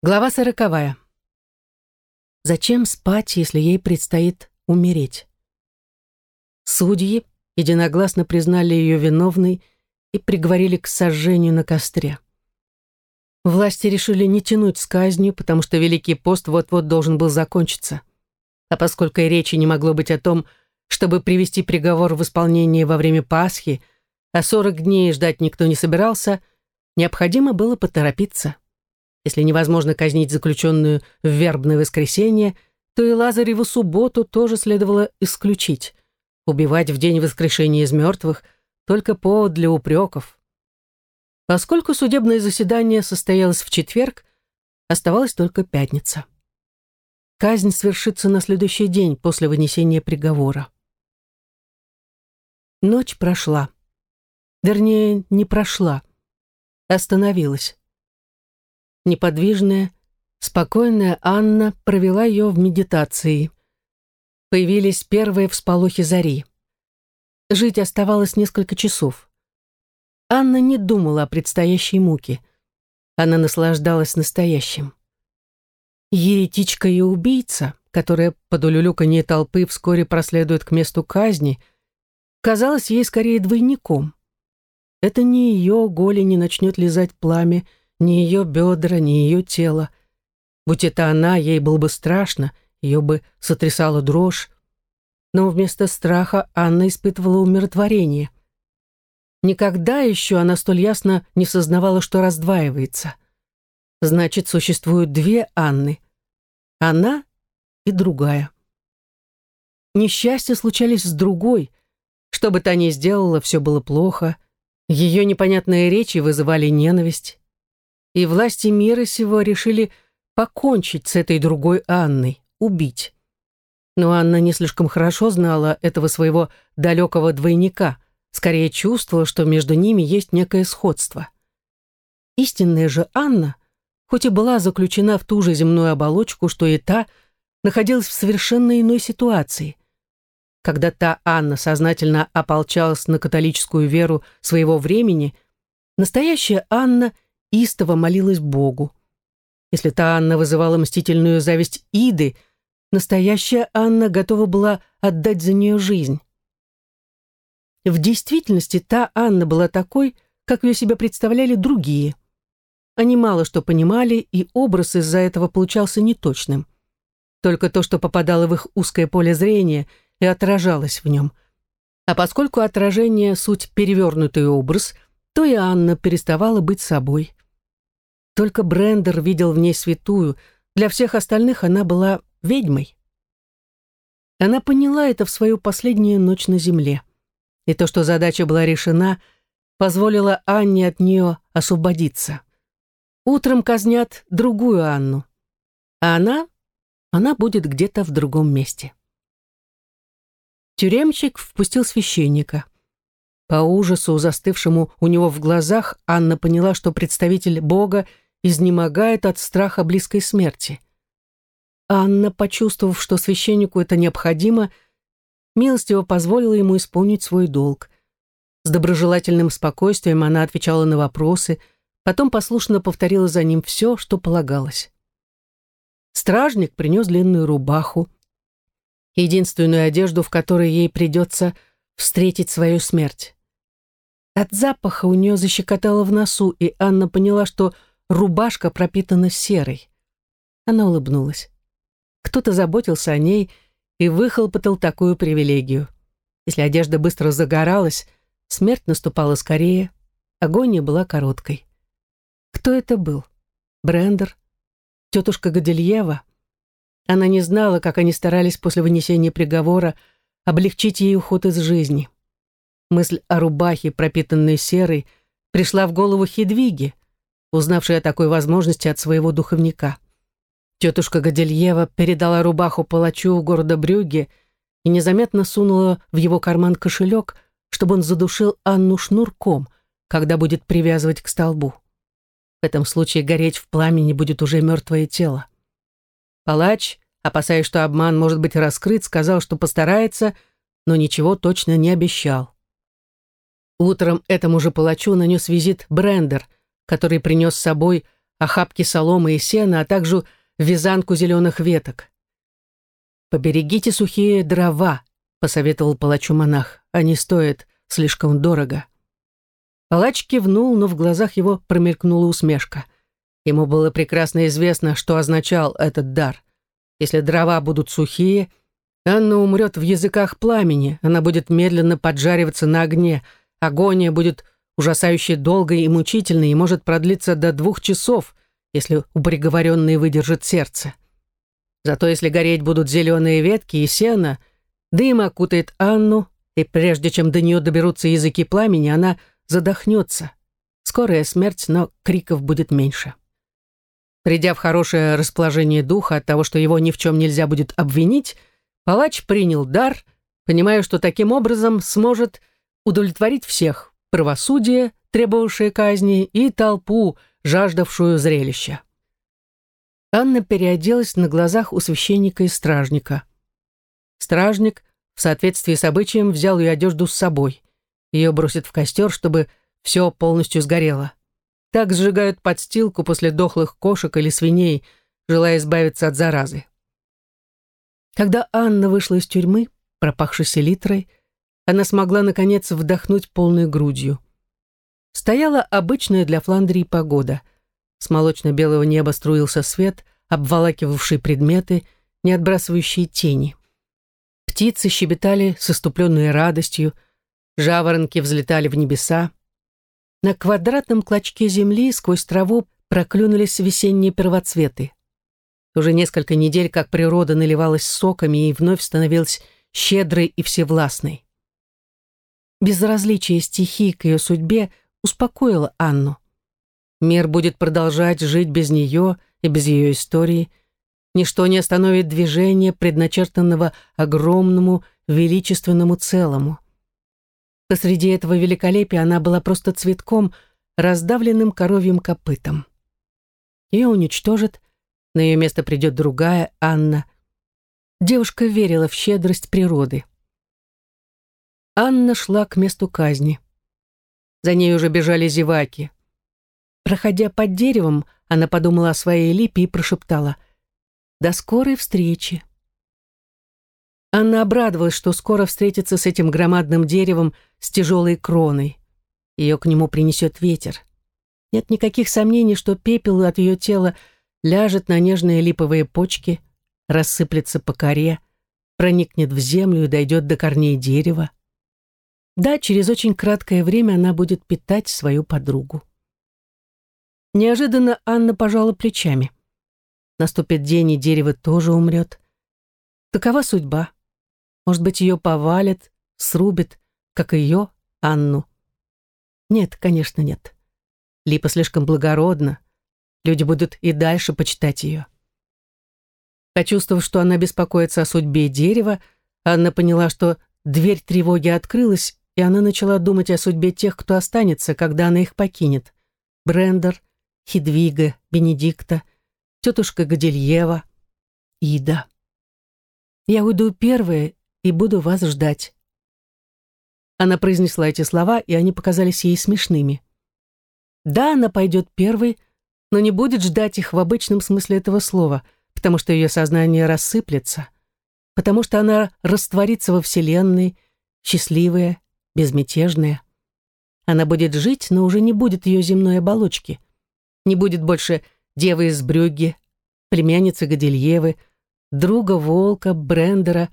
Глава сороковая. Зачем спать, если ей предстоит умереть? Судьи единогласно признали ее виновной и приговорили к сожжению на костре. Власти решили не тянуть с казнью, потому что Великий пост вот-вот должен был закончиться. А поскольку и речи не могло быть о том, чтобы привести приговор в исполнение во время Пасхи, а 40 дней ждать никто не собирался, необходимо было поторопиться. Если невозможно казнить заключенную в вербное воскресенье, то и Лазареву субботу тоже следовало исключить. Убивать в день воскрешения из мертвых — только повод для упреков. Поскольку судебное заседание состоялось в четверг, оставалась только пятница. Казнь свершится на следующий день после вынесения приговора. Ночь прошла. Вернее, не прошла. Остановилась. Неподвижная, спокойная Анна провела ее в медитации. Появились первые всполохи зари. Жить оставалось несколько часов. Анна не думала о предстоящей муке. Она наслаждалась настоящим. Еретичка и убийца, которая под улюлюканье толпы вскоре проследует к месту казни, казалась ей скорее двойником. Это не ее голени начнет лизать пламя, ни ее бедра, ни ее тело. Будь это она, ей было бы страшно, ее бы сотрясала дрожь. Но вместо страха Анна испытывала умиротворение. Никогда еще она столь ясно не сознавала, что раздваивается. Значит, существуют две Анны. Она и другая. Несчастья случались с другой. Что бы та ни сделала, все было плохо. Ее непонятные речи вызывали ненависть и власти мира сего решили покончить с этой другой Анной, убить. Но Анна не слишком хорошо знала этого своего далекого двойника, скорее чувствовала, что между ними есть некое сходство. Истинная же Анна, хоть и была заключена в ту же земную оболочку, что и та, находилась в совершенно иной ситуации. Когда та Анна сознательно ополчалась на католическую веру своего времени, настоящая Анна – истово молилась Богу. Если та Анна вызывала мстительную зависть Иды, настоящая Анна готова была отдать за нее жизнь. В действительности та Анна была такой, как ее себя представляли другие. Они мало что понимали, и образ из-за этого получался неточным. Только то, что попадало в их узкое поле зрения, и отражалось в нем. А поскольку отражение — суть перевернутый образ, то и Анна переставала быть собой. Только Брендер видел в ней святую, для всех остальных она была ведьмой. Она поняла это в свою последнюю ночь на земле. И то, что задача была решена, позволило Анне от нее освободиться. Утром казнят другую Анну. А она, она будет где-то в другом месте. Тюремщик впустил священника. По ужасу, застывшему у него в глазах, Анна поняла, что представитель Бога изнемогает от страха близкой смерти. Анна, почувствовав, что священнику это необходимо, милостиво позволила ему исполнить свой долг. С доброжелательным спокойствием она отвечала на вопросы, потом послушно повторила за ним все, что полагалось. Стражник принес длинную рубаху, единственную одежду, в которой ей придется встретить свою смерть. От запаха у нее защекотало в носу, и Анна поняла, что рубашка пропитана серой. Она улыбнулась. Кто-то заботился о ней и выхлопотал такую привилегию. Если одежда быстро загоралась, смерть наступала скорее, агония была короткой. Кто это был? Брендер? Тетушка Гадильева? Она не знала, как они старались после вынесения приговора облегчить ей уход из жизни. Мысль о рубахе, пропитанной серой, пришла в голову Хедвиге, узнавший о такой возможности от своего духовника. Тетушка Гадельева передала рубаху палачу города Брюгге и незаметно сунула в его карман кошелек, чтобы он задушил Анну шнурком, когда будет привязывать к столбу. В этом случае гореть в пламени будет уже мертвое тело. Палач, опасаясь, что обман может быть раскрыт, сказал, что постарается, но ничего точно не обещал. Утром этому же палачу нанес визит Брендер — который принес с собой охапки соломы и сена, а также вязанку зеленых веток. «Поберегите сухие дрова», — посоветовал палачу монах. «Они стоят слишком дорого». Палач кивнул, но в глазах его промелькнула усмешка. Ему было прекрасно известно, что означал этот дар. Если дрова будут сухие, Анна умрет в языках пламени, она будет медленно поджариваться на огне, агония будет ужасающе долгой и мучительной и может продлиться до двух часов, если у приговоренной выдержит сердце. Зато если гореть будут зеленые ветки и сено, дым окутает Анну, и прежде чем до нее доберутся языки пламени, она задохнется. Скорая смерть, но криков будет меньше. Придя в хорошее расположение духа от того, что его ни в чем нельзя будет обвинить, палач принял дар, понимая, что таким образом сможет удовлетворить всех – правосудие, требовавшее казни, и толпу, жаждавшую зрелища. Анна переоделась на глазах у священника и стражника. Стражник, в соответствии с обычаем, взял ее одежду с собой. Ее бросит в костер, чтобы все полностью сгорело. Так сжигают подстилку после дохлых кошек или свиней, желая избавиться от заразы. Когда Анна вышла из тюрьмы, пропахшей селитрой, она смогла, наконец, вдохнуть полной грудью. Стояла обычная для Фландрии погода. С молочно-белого неба струился свет, обволакивавший предметы, не отбрасывающие тени. Птицы щебетали с иступленной радостью, жаворонки взлетали в небеса. На квадратном клочке земли сквозь траву проклюнулись весенние первоцветы. Уже несколько недель, как природа наливалась соками и вновь становилась щедрой и всевластной. Безразличие стихий к ее судьбе успокоило Анну. Мир будет продолжать жить без нее и без ее истории. Ничто не остановит движение, предначертанного огромному, величественному целому. Посреди этого великолепия она была просто цветком, раздавленным коровьим копытом. Ее уничтожат, на ее место придет другая, Анна. Девушка верила в щедрость природы. Анна шла к месту казни. За ней уже бежали зеваки. Проходя под деревом, она подумала о своей липе и прошептала «До скорой встречи». Анна обрадовалась, что скоро встретится с этим громадным деревом с тяжелой кроной. Ее к нему принесет ветер. Нет никаких сомнений, что пепел от ее тела ляжет на нежные липовые почки, рассыплется по коре, проникнет в землю и дойдет до корней дерева. Да, через очень краткое время она будет питать свою подругу. Неожиданно Анна пожала плечами. Наступит день, и дерево тоже умрет. Такова судьба. Может быть, ее повалят, срубят, как ее, Анну. Нет, конечно, нет. Липа слишком благородна. Люди будут и дальше почитать ее. Почувствовав, что она беспокоится о судьбе дерева, Анна поняла, что дверь тревоги открылась, и она начала думать о судьбе тех, кто останется, когда она их покинет. Брендер, Хидвига, Бенедикта, тетушка Гадильева, Ида. «Я уйду первая и буду вас ждать». Она произнесла эти слова, и они показались ей смешными. Да, она пойдет первой, но не будет ждать их в обычном смысле этого слова, потому что ее сознание рассыплется, потому что она растворится во Вселенной, счастливая, безмятежная. Она будет жить, но уже не будет ее земной оболочки. Не будет больше девы из Брюгге, племянницы Гадильевы, друга Волка, Брендера,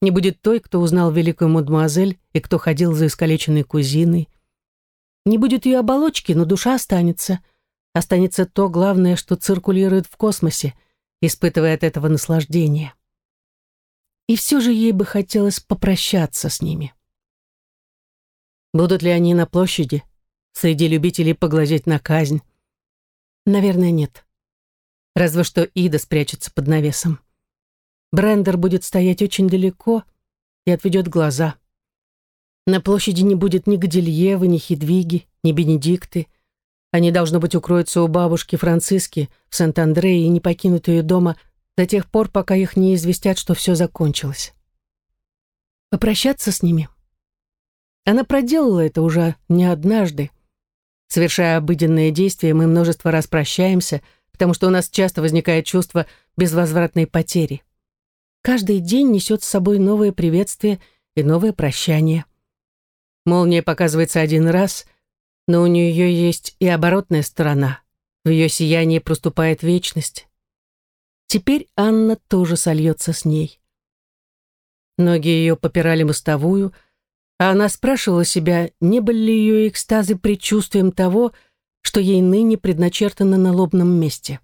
не будет той, кто узнал великую мадемуазель и кто ходил за искалеченной кузиной. Не будет ее оболочки, но душа останется. Останется то главное, что циркулирует в космосе, испытывая от этого наслаждение. И все же ей бы хотелось попрощаться с ними. Будут ли они на площади, среди любителей поглазеть на казнь? Наверное, нет. Разве что Ида спрячется под навесом. Брендер будет стоять очень далеко и отведет глаза. На площади не будет ни Гадильевы, ни Хидвиги, ни Бенедикты. Они, должно быть, укроются у бабушки Франциски в Сент-Андре и не покинут ее дома до тех пор, пока их не известят, что все закончилось. Попрощаться с ними. Она проделала это уже не однажды. Совершая обыденные действия, мы множество раз прощаемся, потому что у нас часто возникает чувство безвозвратной потери. Каждый день несет с собой новое приветствие и новое прощание. Молния показывается один раз, но у нее есть и оборотная сторона. В ее сиянии проступает вечность. Теперь Анна тоже сольется с ней. Ноги ее попирали мостовую, а она спрашивала себя, не были ли ее экстазы предчувствием того, что ей ныне предначертано на лобном месте.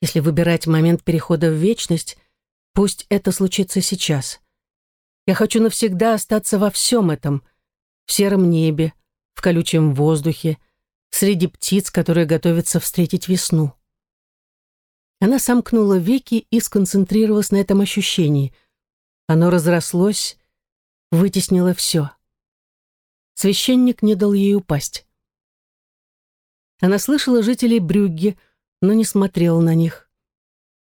Если выбирать момент перехода в вечность, пусть это случится сейчас. Я хочу навсегда остаться во всем этом, в сером небе, в колючем воздухе, среди птиц, которые готовятся встретить весну. Она сомкнула веки и сконцентрировалась на этом ощущении. Оно разрослось, вытеснило все. Священник не дал ей упасть. Она слышала жителей Брюгге, но не смотрела на них.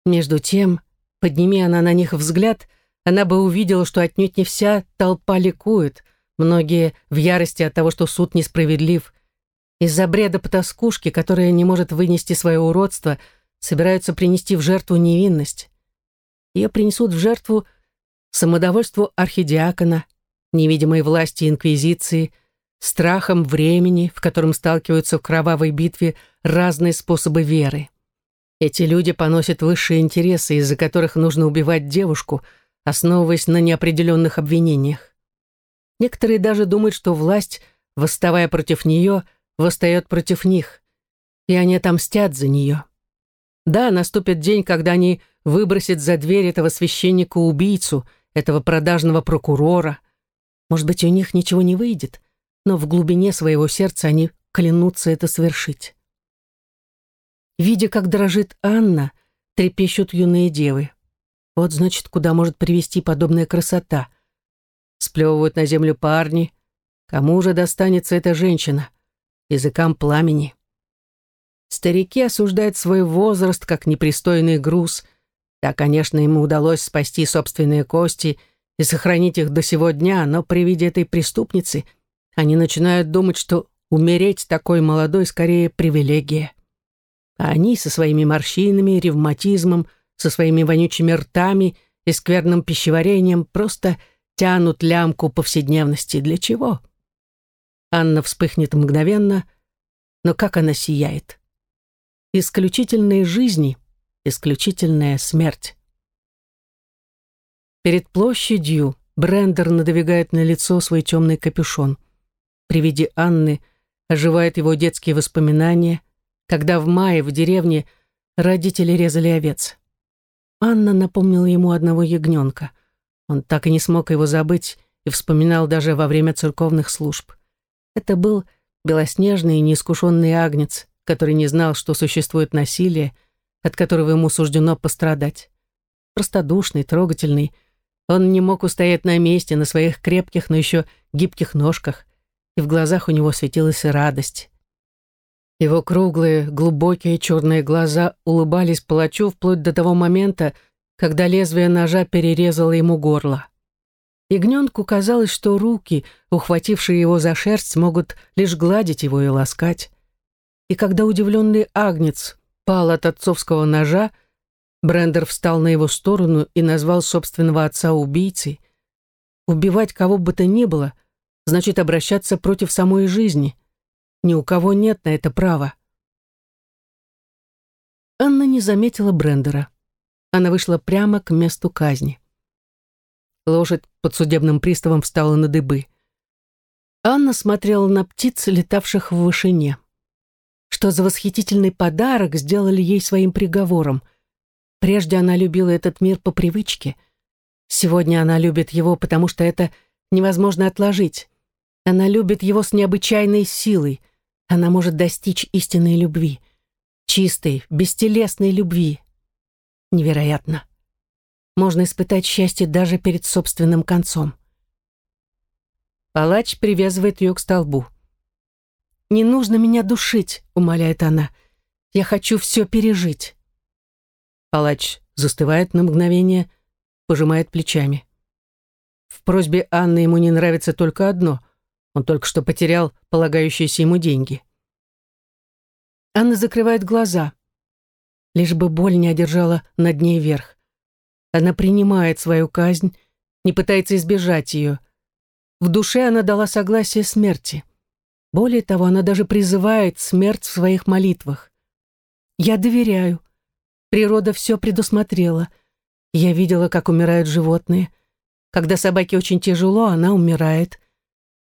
Между тем, подними она на них взгляд, она бы увидела, что отнюдь не вся толпа ликует, многие в ярости от того, что суд несправедлив. Из-за бреда потаскушки, которая не может вынести свое уродство, собираются принести в жертву невинность. Ее принесут в жертву самодовольству архидиакона, невидимой власти инквизиции, страхом времени, в котором сталкиваются в кровавой битве разные способы веры. Эти люди поносят высшие интересы, из-за которых нужно убивать девушку, основываясь на неопределенных обвинениях. Некоторые даже думают, что власть, восставая против нее, восстает против них, и они отомстят за нее. Да, наступит день, когда они выбросят за дверь этого священника-убийцу, этого продажного прокурора. Может быть, у них ничего не выйдет, но в глубине своего сердца они клянутся это совершить. Видя, как дрожит Анна, трепещут юные девы. Вот, значит, куда может привести подобная красота. Сплевывают на землю парни. Кому же достанется эта женщина? Языкам пламени. Старики осуждают свой возраст как непристойный груз. Да, конечно, ему удалось спасти собственные кости и сохранить их до сего дня, но при виде этой преступницы они начинают думать, что умереть такой молодой скорее привилегия. А они со своими морщинами, ревматизмом, со своими вонючими ртами и скверным пищеварением просто тянут лямку повседневности. Для чего? Анна вспыхнет мгновенно, но как она сияет. Исключительной жизни, исключительная смерть. Перед площадью Брендер надвигает на лицо свой темный капюшон. При виде Анны оживают его детские воспоминания – когда в мае в деревне родители резали овец. Анна напомнила ему одного ягненка. Он так и не смог его забыть и вспоминал даже во время церковных служб. Это был белоснежный и неискушенный агнец, который не знал, что существует насилие, от которого ему суждено пострадать. Простодушный, трогательный, он не мог устоять на месте, на своих крепких, но еще гибких ножках, и в глазах у него светилась радость. Его круглые, глубокие черные глаза улыбались палачу вплоть до того момента, когда лезвие ножа перерезало ему горло. Ягненку казалось, что руки, ухватившие его за шерсть, могут лишь гладить его и ласкать. И когда удивленный агнец пал от отцовского ножа, Брендер встал на его сторону и назвал собственного отца убийцей. Убивать кого бы то ни было, значит обращаться против самой жизни. Ни у кого нет на это права. Анна не заметила Брендера. Она вышла прямо к месту казни. Лошадь под судебным приставом встала на дыбы. Анна смотрела на птиц, летавших в вышине. Что за восхитительный подарок сделали ей своим приговором. Прежде она любила этот мир по привычке. Сегодня она любит его, потому что это невозможно отложить. Она любит его с необычайной силой, она может достичь истинной любви, чистой, бестелесной любви. Невероятно. Можно испытать счастье даже перед собственным концом. Палач привязывает ее к столбу. «Не нужно меня душить», — умоляет она. «Я хочу все пережить». Палач застывает на мгновение, пожимает плечами. В просьбе Анны ему не нравится только одно — он только что потерял полагающиеся ему деньги. Анна закрывает глаза. Лишь бы боль не одержала над ней верх. Она принимает свою казнь, не пытается избежать ее. В душе она дала согласие смерти. Более того, она даже призывает смерть в своих молитвах. «Я доверяю. Природа все предусмотрела. Я видела, как умирают животные. Когда собаке очень тяжело, она умирает.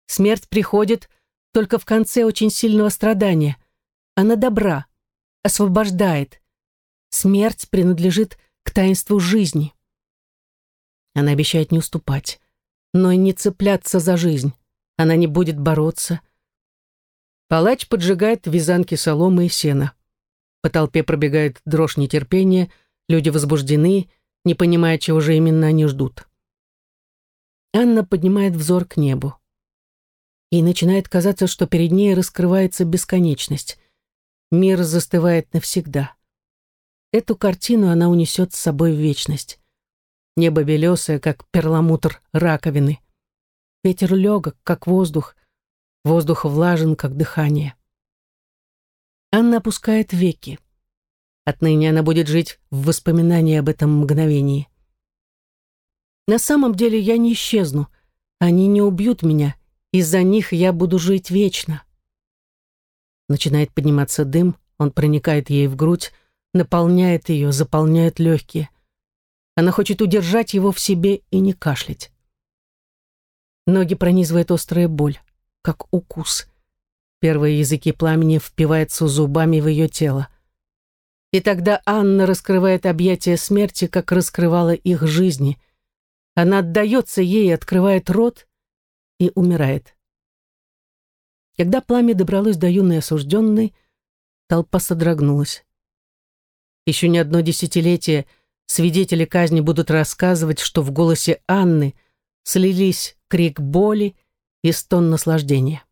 Смерть приходит только в конце очень сильного страдания. Она добра, освобождает. Смерть принадлежит к таинству жизни. Она обещает не уступать, но и не цепляться за жизнь. Она не будет бороться. Палач поджигает вязанки соломы и сена. По толпе пробегает дрожь нетерпения, люди возбуждены, не понимая, чего же именно они ждут. Анна поднимает взор к небу. Ей начинает казаться, что перед ней раскрывается бесконечность. Мир застывает навсегда. Эту картину она унесет с собой в вечность. Небо белесое, как перламутр раковины. Ветер легок, как воздух. Воздух влажен, как дыхание. Анна опускает веки. Отныне она будет жить в воспоминании об этом мгновении. На самом деле я не исчезну. Они не убьют меня. Из-за них я буду жить вечно. Начинает подниматься дым, он проникает ей в грудь, наполняет ее, заполняет легкие. Она хочет удержать его в себе и не кашлять. Ноги пронизывает острая боль, как укус. Первые языки пламени впиваются зубами в ее тело. И тогда Анна раскрывает объятия смерти, как раскрывала их жизни, она отдается ей, открывает рот и умирает. Когда пламя добралось до юной осужденной, толпа содрогнулась. Еще не одно десятилетие свидетели казни будут рассказывать, что в голосе Анны слились крик боли и стон наслаждения.